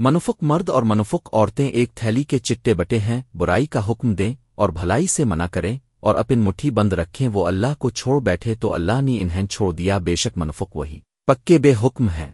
منفق مرد اور منفق عورتیں ایک تھیلی کے چٹے بٹے ہیں، برائی کا حکم دیں اور بھلائی سے منع کریں اور اپن مٹھی بند رکھیں، وہ اللہ کو چھوڑ بیٹھے تو اللہ نے انہیں چھوڑ دیا، بے شک منفق وہی۔ پکے بے حکم ہیں۔